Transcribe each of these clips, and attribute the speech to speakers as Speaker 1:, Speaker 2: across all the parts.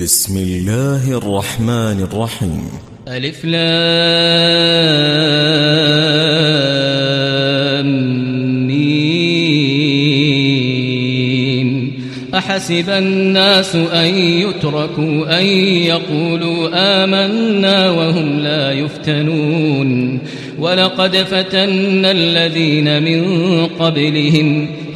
Speaker 1: بسم الله الرحمن الرحيم
Speaker 2: ألف لام ميم أحسب الناس أن يتركوا أن يقولوا آمنا وهم لا يفتنون ولقد فتنا الذين من قبلهم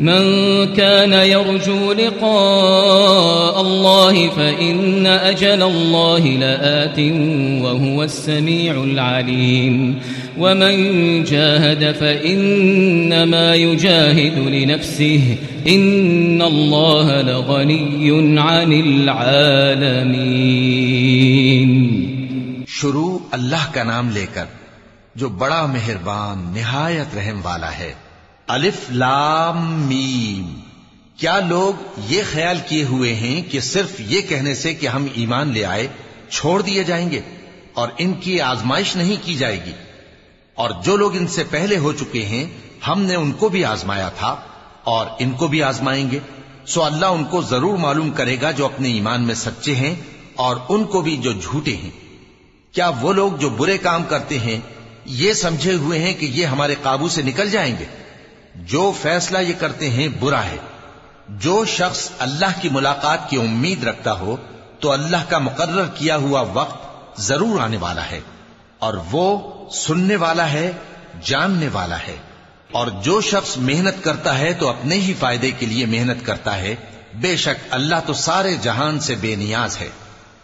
Speaker 2: من كان يرجو لقاء الله فإن أجل الله لآت وهو السميع العليم ومن جاهد فإنما يجاهد لنفسه إن الله لغني عن العالمين
Speaker 3: شروع اللہ کا نام لے کر جو بڑا مہربان، نہایت رحم والا ہے۔ الف لام میم۔ کیا لوگ یہ خیال کیے ہوئے ہیں کہ صرف یہ کہنے سے کہ ہم ایمان لے آئے، چھوڑ دیے جائیں گے اور ان کی آزمائش نہیں کی جائے گی؟ اور جو لوگ ان سے پہلے ہو چکے ہیں، ہم نے ان کو بھی آزمایا تھا اور ان کو بھی آزمائیں گے۔ سو اللہ ان کو ضرور معلوم کرے گا جو اپنے ایمان میں سچے ہیں اور ان کو بھی جو جھوٹے ہیں۔ کیا وہ لوگ جو برے کام کرتے ہیں، یہ سمجھے ہوئے ہیں کہ یہ ہمارے قابو سے نکل جائیں گے؟ جو فیصلہ یہ کرتے ہیں برا ہے۔ جو شخص اللہ کی ملاقات کی امید رکھتا ہو، تو اللہ کا مقرر کیا ہوا وقت ضرور آنے والا ہے۔ اور وہ سننے والا ہے، جاننے والا ہے۔ اور جو شخص محنت کرتا ہے، تو اپنے ہی فائدے کے لیے محنت کرتا ہے۔ بے شک اللہ تو سارے جہان سے بے نیاز ہے۔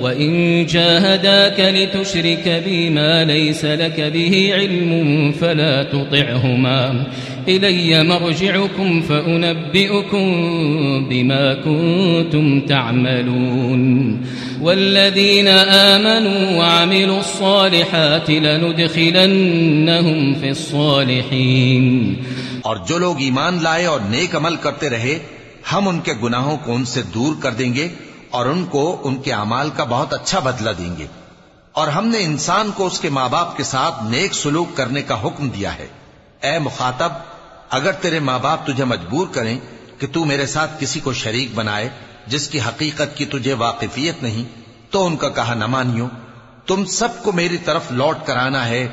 Speaker 2: وإن جاهداك لتشرك بما ليس لك به علم فلا تطعهما إلي مرجعكم فأنبئكم بما كنتم تعملون والذين آمنوا وعملوا الصالحات لندخلنهم في الصالحين
Speaker 3: اور جو لوگ ایمان لائے اور نیک عمل کرتے رہے، ہم ان کے گناہوں کو ان سے دور کر دیں گے اور ان کو ان کے اعمال کا بہت اچھا بدلہ دیں گے۔ اور ہم نے انسان کو اس کے ماں باپ کے ساتھ نیک سلوک کرنے کا حکم دیا ہے۔ اے مخاطب، اگر تیرے ماں باپ تجھے مجبور کریں کہ تو میرے ساتھ کسی کو شریک بنائے جس کی حقیقت کی تجھے واقفیت نہیں، تو ان کا کہا نہ مانیو، تم سب کو میری طرف لوٹ کر آنا ہے،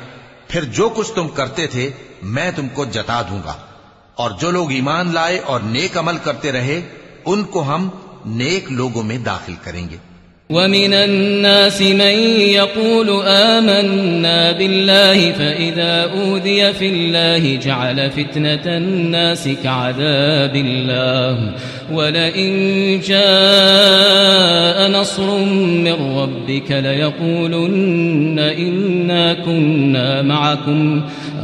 Speaker 3: پھر جو کچھ تم کرتے تھے، میں تم کو جتا دوں گا۔ اور جو لوگ ایمان لائے اور نیک عمل کرتے رہے، ان کو ہم نیک لوگوں میں داخل کریں گے۔
Speaker 2: ومن الناس من يقول آمنا بالله فإذا أوذي في الله جعل فتنة الناس كعذاب الله ولئن جاء نصر من ربك ليقولن إنا كنا معكم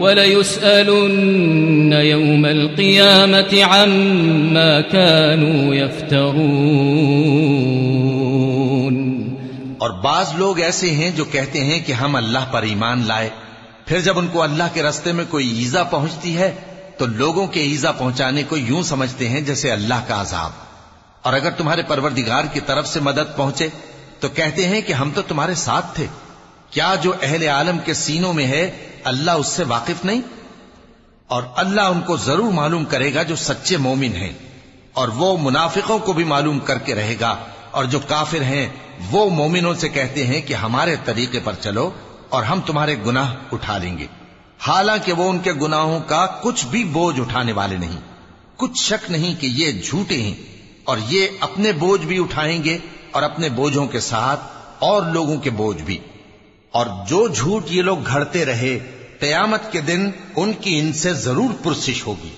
Speaker 2: وليسألن يوم القيامة عما كانوا يفترون
Speaker 3: اور بعض لوگ ایسے ہیں جو کہتے ہیں کہ ہم اللہ پر ایمان لائے۔ پھر جب ان کو اللہ کے رستے میں کوئی ایزا پہنچتی ہے، تو لوگوں کے ایزا پہنچانے کو یوں سمجھتے ہیں جیسے اللہ کا عذاب۔ اور اگر تمہارے پروردگار کی طرف سے مدد پہنچے، تو کہتے ہیں کہ ہم تو تمہارے ساتھ تھے۔ کیا جو اہل عالم کے سینوں میں ہے اللہ اس سے واقف نہیں اور اللہ ان کو ضرور معلوم کرے گا جو سچے مومن ہیں اور وہ منافقوں کو بھی معلوم کر کے رہے گا اور جو کافر ہیں وہ مومنوں سے کہتے ہیں کہ ہمارے طریقے پر چلو اور ہم تمہارے گناہ اٹھا لیں گے۔ حالانکہ وہ ان کے گناہوں کا کچھ بھی بوجھ اٹھانے والے نہیں۔ کچھ شک نہیں کہ یہ جھوٹے ہیں اور یہ اپنے بوجھ بھی اٹھائیں گے اور اپنے بوجھوں کے ساتھ اور لوگوں کے بوجھ بھی۔ اور جو جھوٹ یہ لوگ گھڑتے رہے، قیامت کے دن ان کی ان سے ضرور پرسش ہوگی۔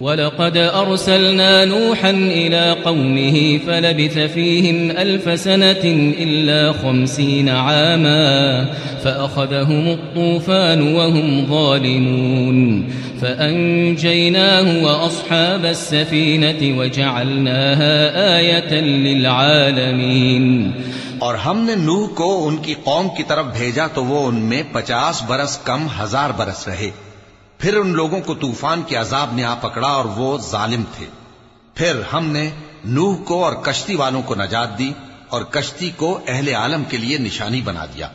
Speaker 2: ولقد أرسلنا نوحا إلى قومه فلبث فيهم ألف سنة إلا خمسين عاما فأخذهم الطوفان وهم ظالمون فأنجيناه وأصحاب السفينة وجعلناها آية للعالمين
Speaker 3: اور ہم نے نوح کو ان کی قوم کی طرف بھیجا تو وہ ان میں پچاس برس کم ہزار برس رہے۔ پھر ان لوگوں کو طوفان کے عذاب نے آ پکڑا اور وہ ظالم تھے۔ پھر ہم نے نوح کو اور کشتی والوں کو نجات دی اور کشتی کو اہل عالم کے لیے نشانی بنا دیا۔